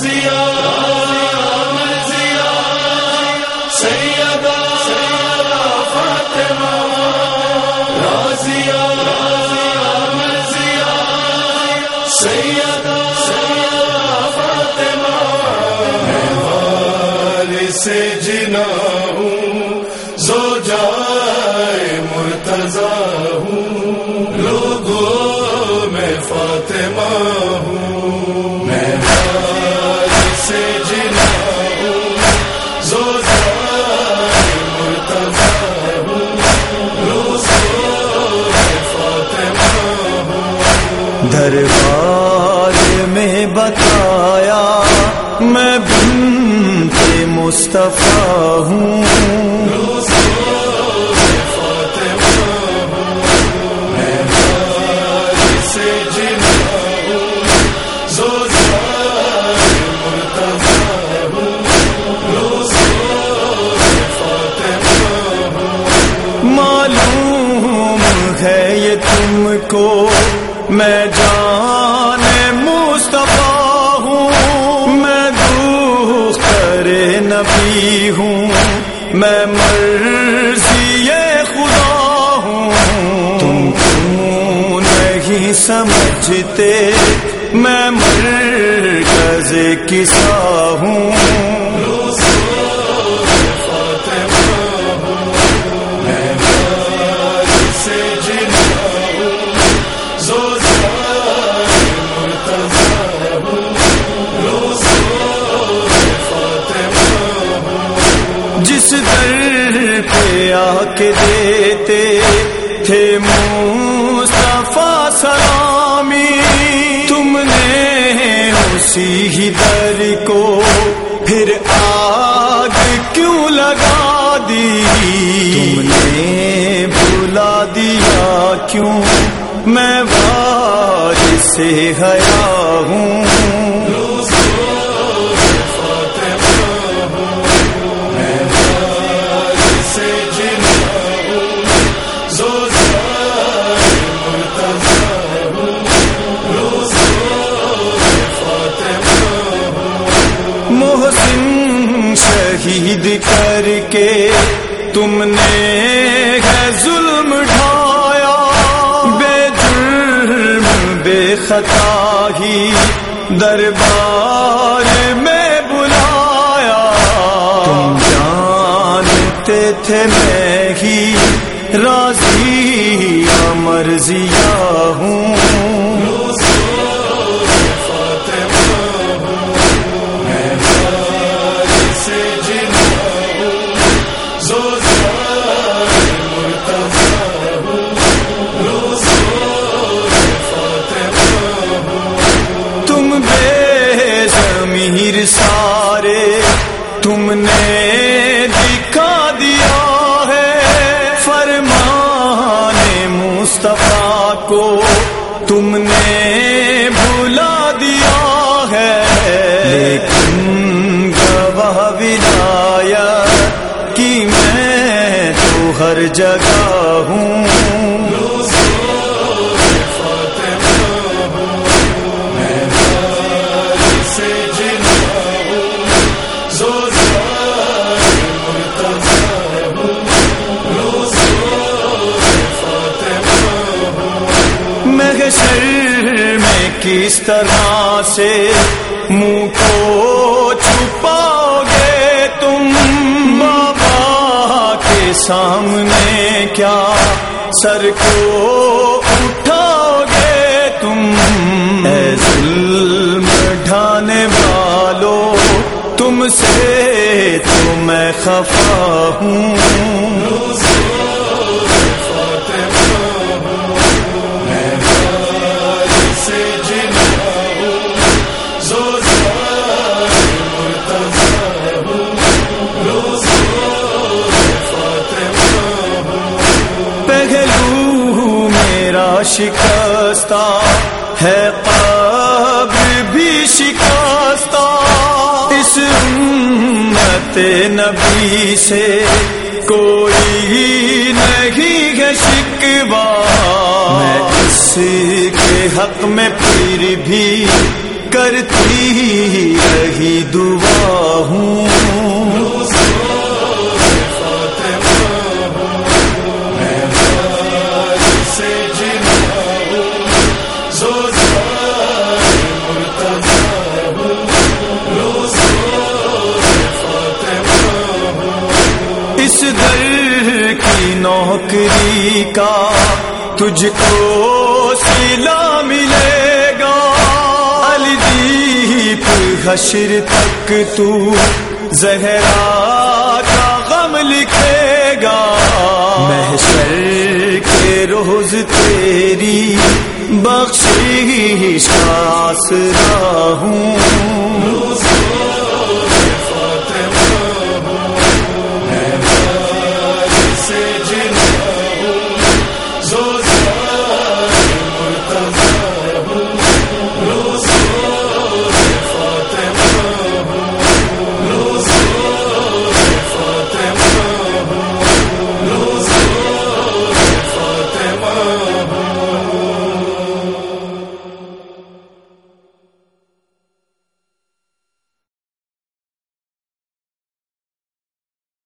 رازیا مرضیا سیدا فاطمہ رازیا مرضیا سیدا فاطمہ سے جنا ہوں زو جائے مرتضا ہوں فاطمہ ہوں۔ معلوم ہے یہ تم کو میں جان میں مرضی خدا ہوں۔ تم کیوں نہیں سمجھتے؟ میں مرکز کسا ہوں۔ جس در پہ آ کے دیتے تھے مصطفیٰ سلامی، تم نے اسی ہی در کو پھر آگ کیوں لگا دی؟ تم نے بلا دیا کیوں؟ میں بار سے حیا ہوں۔ شہید کر کے تم نے ہے ظلم ڈھایا۔ بے جرم، بے خطا ہی دربار میں بلایا۔ تم جانتے تھے میں ہی راضی مرضیا ہوں۔ ہر جگہ ہوں۔ میں کس طرح سے منہ کو چھپاؤ گے تم؟ بابا سامنے کیا سر کو اٹھاؤ گے تم؟ اے ظلم ڈھانے والو، تم سے تو میں خفا ہوں۔ شکستہ ہے قبر بھی شکستہ اس امت نبی سے کوئی نہیں ہے شکوا میں اس کے حق میں پھر بھی کرتی رہی، دعا ہوں۔ نوکری کا تجھ کو سلا ملے گا۔ الدیپ حشر تک تو زہرا کا غم لکھے گا۔ محشر کے روز تیری بخشش کا آسرا ہوں۔